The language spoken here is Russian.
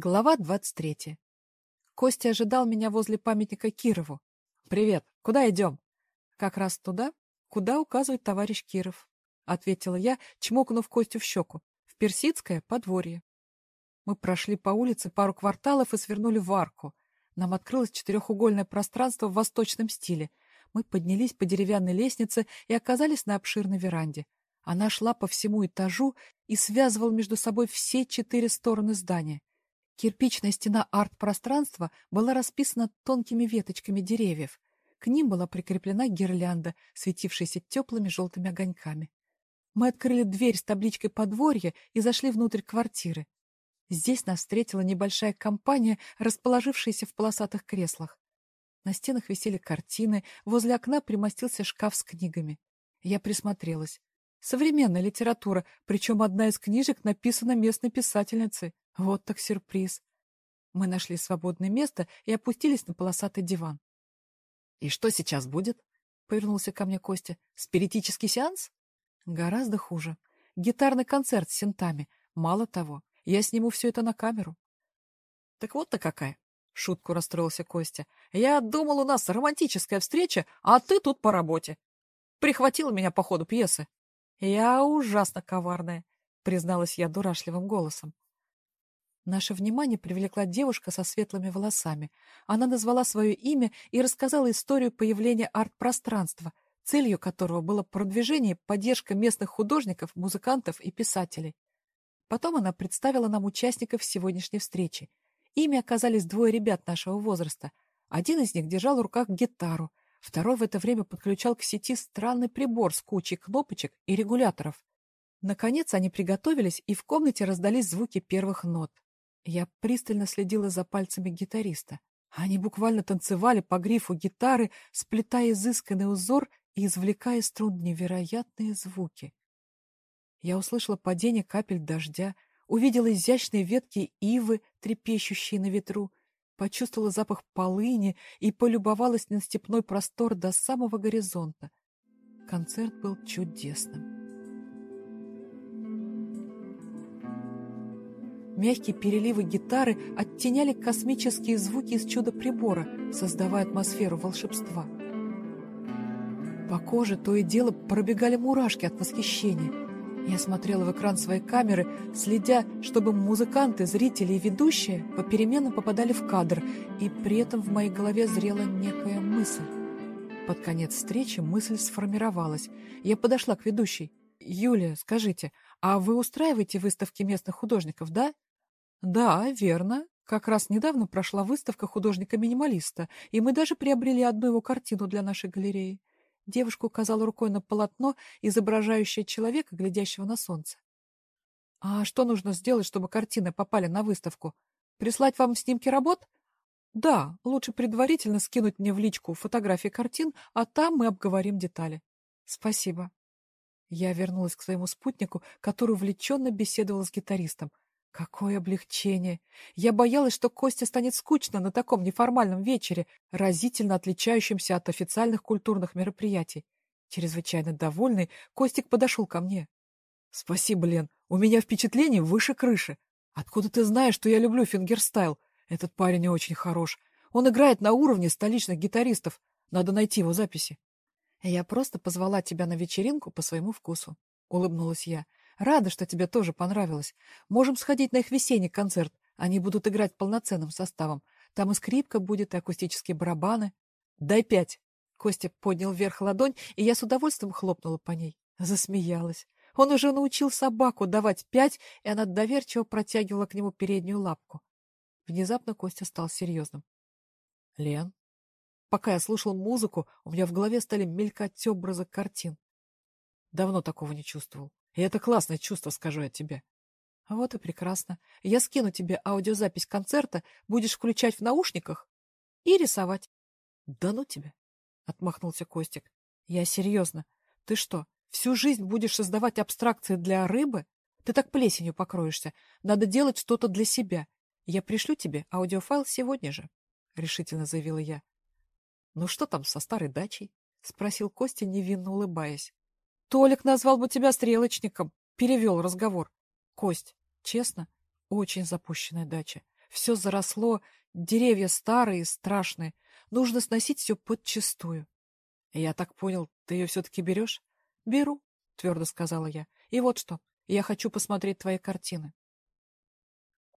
Глава 23. Костя ожидал меня возле памятника Кирову. «Привет. Куда идем?» «Как раз туда, куда указывает товарищ Киров», — ответила я, чмокнув Костю в щеку. «В Персидское подворье». Мы прошли по улице пару кварталов и свернули в арку. Нам открылось четырехугольное пространство в восточном стиле. Мы поднялись по деревянной лестнице и оказались на обширной веранде. Она шла по всему этажу и связывала между собой все четыре стороны здания. Кирпичная стена арт-пространства была расписана тонкими веточками деревьев. К ним была прикреплена гирлянда, светившаяся теплыми желтыми огоньками. Мы открыли дверь с табличкой «Подворье» и зашли внутрь квартиры. Здесь нас встретила небольшая компания, расположившаяся в полосатых креслах. На стенах висели картины, возле окна примостился шкаф с книгами. Я присмотрелась. Современная литература, причем одна из книжек написана местной писательницей. Вот так сюрприз. Мы нашли свободное место и опустились на полосатый диван. — И что сейчас будет? — повернулся ко мне Костя. — Спиритический сеанс? — Гораздо хуже. Гитарный концерт с синтами. Мало того, я сниму все это на камеру. — Так вот-то какая! — шутку расстроился Костя. — Я думал, у нас романтическая встреча, а ты тут по работе. Прихватила меня по ходу пьесы. — Я ужасно коварная, — призналась я дурашливым голосом. Наше внимание привлекла девушка со светлыми волосами. Она назвала свое имя и рассказала историю появления арт-пространства, целью которого было продвижение и поддержка местных художников, музыкантов и писателей. Потом она представила нам участников сегодняшней встречи. Ими оказались двое ребят нашего возраста. Один из них держал в руках гитару, второй в это время подключал к сети странный прибор с кучей кнопочек и регуляторов. Наконец они приготовились, и в комнате раздались звуки первых нот. Я пристально следила за пальцами гитариста. Они буквально танцевали по грифу гитары, сплетая изысканный узор и извлекая из струн невероятные звуки. Я услышала падение капель дождя, увидела изящные ветки ивы, трепещущие на ветру, почувствовала запах полыни и полюбовалась на степной простор до самого горизонта. Концерт был чудесным. Мягкие переливы гитары оттеняли космические звуки из чудо-прибора, создавая атмосферу волшебства. По коже то и дело пробегали мурашки от восхищения. Я смотрела в экран своей камеры, следя, чтобы музыканты, зрители и ведущие попеременно попадали в кадр, и при этом в моей голове зрела некая мысль. Под конец встречи мысль сформировалась. Я подошла к ведущей. «Юлия, скажите, а вы устраиваете выставки местных художников, да?» Да, верно. Как раз недавно прошла выставка художника-минималиста, и мы даже приобрели одну его картину для нашей галереи. Девушка указала рукой на полотно, изображающее человека, глядящего на солнце. А что нужно сделать, чтобы картины попали на выставку? Прислать вам снимки работ? Да, лучше предварительно скинуть мне в личку фотографии картин, а там мы обговорим детали. Спасибо. Я вернулась к своему спутнику, который увлеченно беседовал с гитаристом. Какое облегчение! Я боялась, что Костя станет скучно на таком неформальном вечере, разительно отличающемся от официальных культурных мероприятий. Чрезвычайно довольный, Костик подошел ко мне. — Спасибо, Лен. У меня впечатление выше крыши. Откуда ты знаешь, что я люблю фингерстайл? Этот парень очень хорош. Он играет на уровне столичных гитаристов. Надо найти его записи. — Я просто позвала тебя на вечеринку по своему вкусу, — улыбнулась я. Рада, что тебе тоже понравилось. Можем сходить на их весенний концерт. Они будут играть полноценным составом. Там и скрипка будет, и акустические барабаны. Дай пять. Костя поднял вверх ладонь, и я с удовольствием хлопнула по ней. Засмеялась. Он уже научил собаку давать пять, и она доверчиво протягивала к нему переднюю лапку. Внезапно Костя стал серьезным. — Лен, пока я слушал музыку, у меня в голове стали мелькать образы картин. Давно такого не чувствовал. И это классное чувство, скажу я тебе. Вот и прекрасно. Я скину тебе аудиозапись концерта, будешь включать в наушниках и рисовать. Да ну тебе, отмахнулся Костик. Я серьезно. Ты что, всю жизнь будешь создавать абстракции для рыбы? Ты так плесенью покроешься. Надо делать что-то для себя. Я пришлю тебе аудиофайл сегодня же, решительно заявила я. Ну что там со старой дачей? спросил Костя, невинно улыбаясь. Толик назвал бы тебя стрелочником. Перевел разговор. Кость, честно, очень запущенная дача. Все заросло, деревья старые, страшные. Нужно сносить все подчистую. Я так понял, ты ее все-таки берешь? Беру, твердо сказала я. И вот что, я хочу посмотреть твои картины.